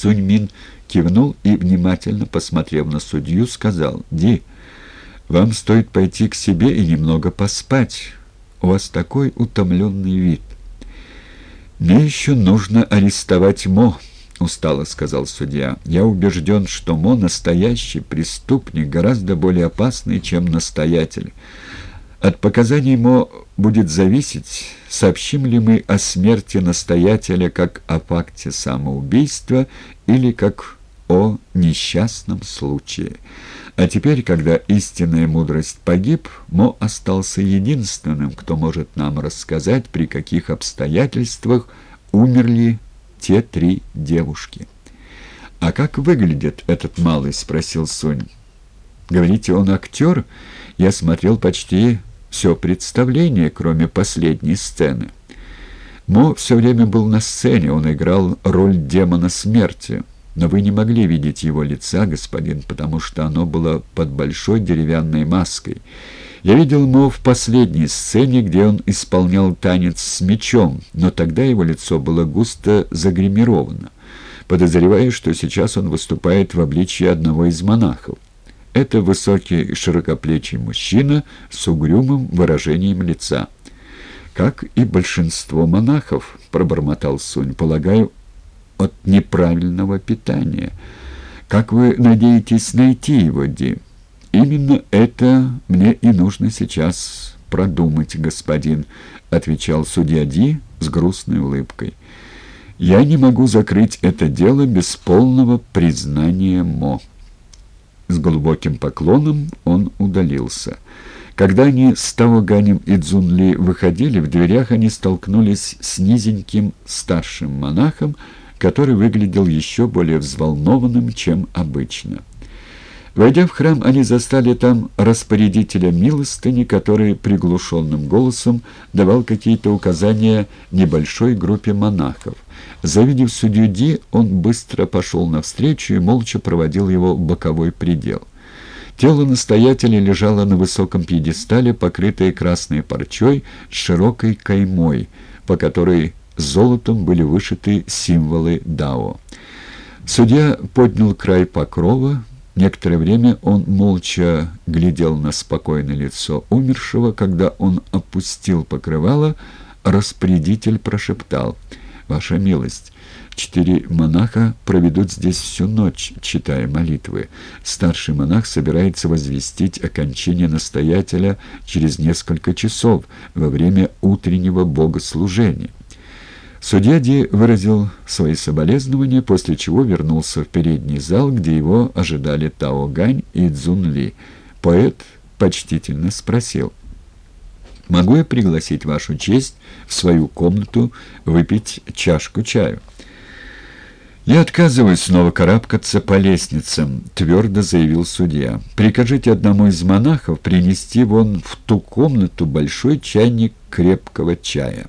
Суньмин кивнул и, внимательно посмотрев на судью, сказал, «Ди, вам стоит пойти к себе и немного поспать. У вас такой утомленный вид». «Мне еще нужно арестовать Мо», — устало сказал судья. «Я убежден, что Мо — настоящий преступник, гораздо более опасный, чем настоятель. От показаний Мо будет зависеть, сообщим ли мы о смерти настоятеля как о факте самоубийства или как о несчастном случае. А теперь, когда истинная мудрость погиб, Мо остался единственным, кто может нам рассказать, при каких обстоятельствах умерли те три девушки. «А как выглядит этот малый?» — спросил Сунь. «Говорите, он актер? Я смотрел почти все представление, кроме последней сцены. Мо все время был на сцене, он играл роль демона смерти». Но вы не могли видеть его лица, господин, потому что оно было под большой деревянной маской. Я видел Мо в последней сцене, где он исполнял танец с мечом, но тогда его лицо было густо загримировано. Подозреваю, что сейчас он выступает в обличии одного из монахов. Это высокий широкоплечий мужчина с угрюмым выражением лица. «Как и большинство монахов», — пробормотал Сунь, — «полагаю, от неправильного питания. Как вы надеетесь найти его, Ди?» «Именно это мне и нужно сейчас продумать, господин», — отвечал судья Ди с грустной улыбкой. «Я не могу закрыть это дело без полного признания Мо». С глубоким поклоном он удалился. Когда они с Таоганем и Цзунли выходили, в дверях они столкнулись с низеньким старшим монахом, который выглядел еще более взволнованным, чем обычно. Войдя в храм, они застали там распорядителя милостыни, который приглушенным голосом давал какие-то указания небольшой группе монахов. Завидев судью Ди, он быстро пошел навстречу и молча проводил его в боковой предел. Тело настоятеля лежало на высоком пьедестале, покрытое красной парчой с широкой каймой, по которой золотом были вышиты символы Дао. Судья поднял край покрова, Некоторое время он молча глядел на спокойное лицо умершего. Когда он опустил покрывало, распорядитель прошептал «Ваша милость». Четыре монаха проведут здесь всю ночь, читая молитвы. Старший монах собирается возвестить окончание настоятеля через несколько часов во время утреннего богослужения. Судья Ди выразил свои соболезнования, после чего вернулся в передний зал, где его ожидали Тао Гань и Цзун Ли. Поэт почтительно спросил, «Могу я пригласить вашу честь в свою комнату выпить чашку чаю?» «Я отказываюсь снова карабкаться по лестницам», — твердо заявил судья. «Прикажите одному из монахов принести вон в ту комнату большой чайник крепкого чая».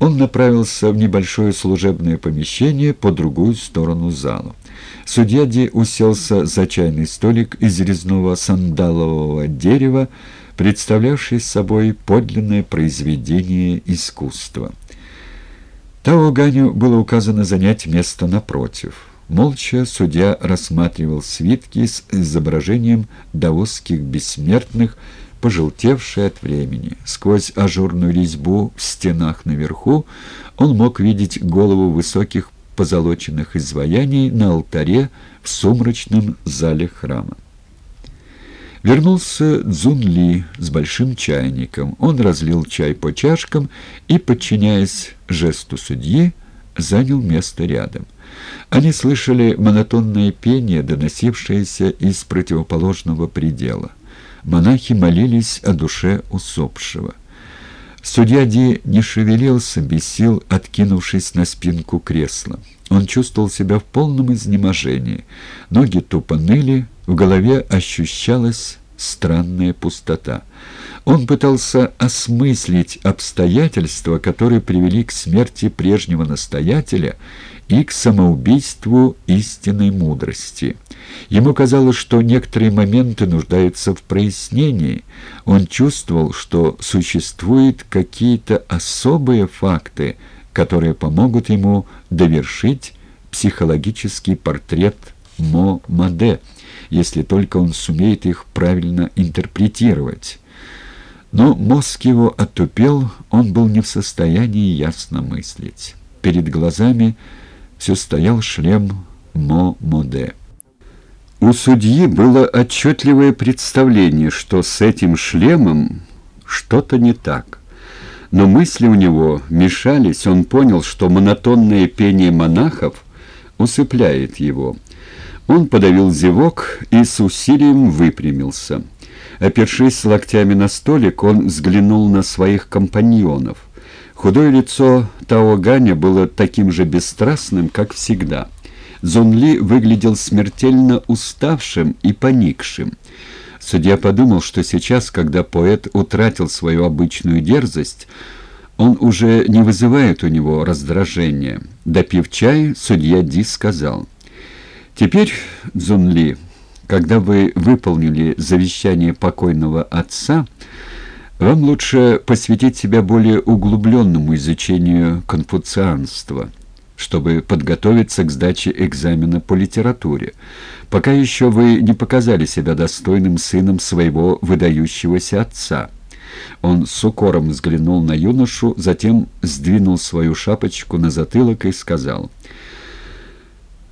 Он направился в небольшое служебное помещение по другую сторону зала. Судья Ди уселся за чайный столик из резного сандалового дерева, представлявший собой подлинное произведение искусства. Тао Ганю было указано занять место напротив. Молча судья рассматривал свитки с изображением даосских бессмертных, пожелтевший от времени. Сквозь ажурную резьбу в стенах наверху он мог видеть голову высоких позолоченных изваяний на алтаре в сумрачном зале храма. Вернулся Цзун с большим чайником. Он разлил чай по чашкам и, подчиняясь жесту судьи, занял место рядом. Они слышали монотонное пение, доносившееся из противоположного предела монахи молились о душе усопшего. Судья Ди не шевелился, без сил откинувшись на спинку кресла. Он чувствовал себя в полном изнеможении. Ноги тупо ныли, в голове ощущалась странная пустота. Он пытался осмыслить обстоятельства, которые привели к смерти прежнего настоятеля и к самоубийству истинной мудрости. Ему казалось, что некоторые моменты нуждаются в прояснении. Он чувствовал, что существуют какие-то особые факты, которые помогут ему довершить психологический портрет Мо Маде, если только он сумеет их правильно интерпретировать. Но мозг его отупел, он был не в состоянии ясно мыслить. Перед глазами все стоял шлем Мо Моде. У судьи было отчетливое представление, что с этим шлемом что-то не так. Но мысли у него мешались, он понял, что монотонное пение монахов усыпляет его. Он подавил зевок и с усилием выпрямился. Опершись локтями на столик, он взглянул на своих компаньонов. Худое лицо Тао Ганя было таким же бесстрастным, как всегда. Зонли выглядел смертельно уставшим и поникшим. Судья подумал, что сейчас, когда поэт утратил свою обычную дерзость, он уже не вызывает у него раздражения. Допив чай, судья Ди сказал, «Теперь, Зунли, когда вы выполнили завещание покойного отца, вам лучше посвятить себя более углубленному изучению конфуцианства, чтобы подготовиться к сдаче экзамена по литературе. Пока еще вы не показали себя достойным сыном своего выдающегося отца». Он с укором взглянул на юношу, затем сдвинул свою шапочку на затылок и сказал —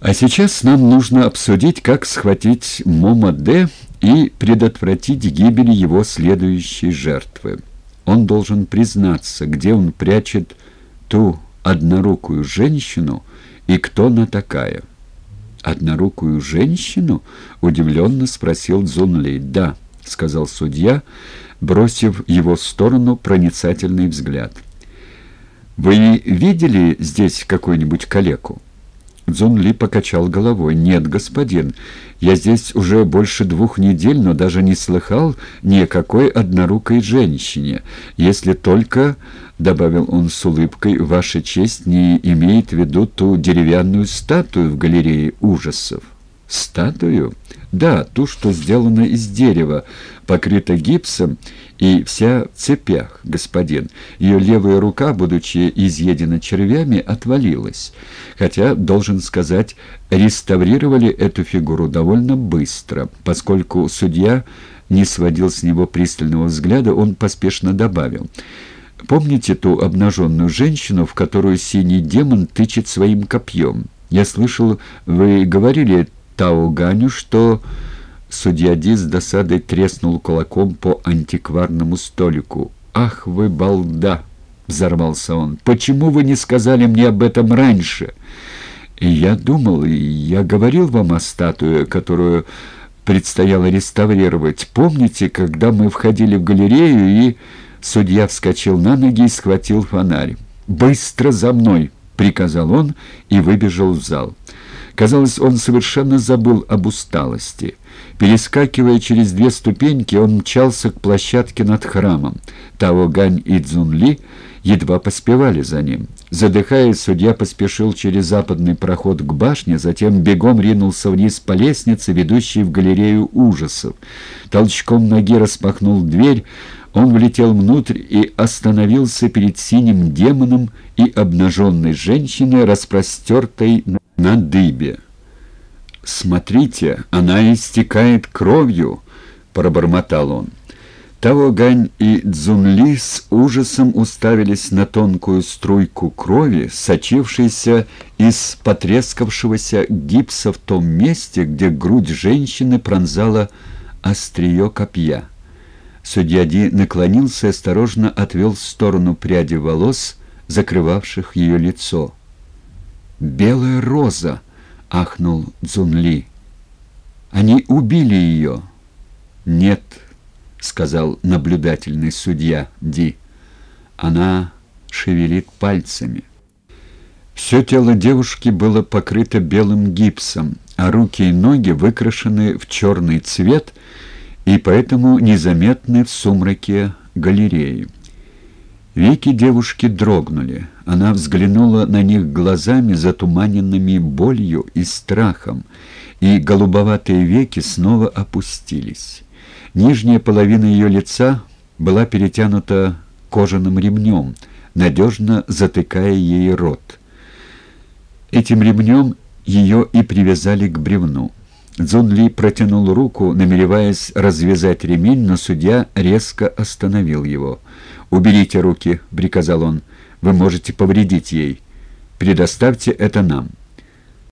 а сейчас нам нужно обсудить, как схватить Мома Д и предотвратить гибель его следующей жертвы. Он должен признаться, где он прячет ту однорукую женщину и кто она такая. «Однорукую женщину?» — удивленно спросил Зунлей. «Да», — сказал судья, бросив в его сторону проницательный взгляд. «Вы видели здесь какую-нибудь калеку?» Цзун Ли покачал головой. «Нет, господин, я здесь уже больше двух недель, но даже не слыхал ни о какой однорукой женщине, если только...» — добавил он с улыбкой, — «Ваша честь не имеет в виду ту деревянную статую в галерее ужасов». «Статую?» «Да, ту, что сделана из дерева, покрыта гипсом и вся в цепях, господин. Ее левая рука, будучи изъедена червями, отвалилась. Хотя, должен сказать, реставрировали эту фигуру довольно быстро. Поскольку судья не сводил с него пристального взгляда, он поспешно добавил. «Помните ту обнаженную женщину, в которую синий демон тычет своим копьем? Я слышал, вы говорили Тауганю, что... Судья Ди с досадой треснул кулаком по антикварному столику. «Ах вы, балда!» — взорвался он. «Почему вы не сказали мне об этом раньше?» «Я думал, я говорил вам о статуе, которую предстояло реставрировать. Помните, когда мы входили в галерею, и...» Судья вскочил на ноги и схватил фонарь. «Быстро за мной!» — приказал он и выбежал в зал. Казалось, он совершенно забыл об усталости. Перескакивая через две ступеньки, он мчался к площадке над храмом. Тао Гань и Цзунли едва поспевали за ним. Задыхаясь, судья поспешил через западный проход к башне, затем бегом ринулся вниз по лестнице, ведущей в галерею ужасов. Толчком ноги распахнул дверь, он влетел внутрь и остановился перед синим демоном и обнаженной женщиной, распростертой на дыбе. «Смотрите, она истекает кровью!» — пробормотал он. Тао Гань и Цзунли с ужасом уставились на тонкую струйку крови, сочившейся из потрескавшегося гипса в том месте, где грудь женщины пронзала острие копья. Судья Ди наклонился и осторожно отвел в сторону пряди волос, закрывавших ее лицо. «Белая роза!» — ахнул Цзунли. «Они убили ее!» «Нет», — сказал наблюдательный судья Ди. «Она шевелит пальцами». Все тело девушки было покрыто белым гипсом, а руки и ноги выкрашены в черный цвет и поэтому незаметны в сумраке галереи. Веки девушки дрогнули. Она взглянула на них глазами, затуманенными болью и страхом, и голубоватые веки снова опустились. Нижняя половина ее лица была перетянута кожаным ремнем, надежно затыкая ей рот. Этим ремнем ее и привязали к бревну. Цзун Ли протянул руку, намереваясь развязать ремень, но судья резко остановил его. «Уберите руки», — приказал он, — «вы можете повредить ей. Предоставьте это нам».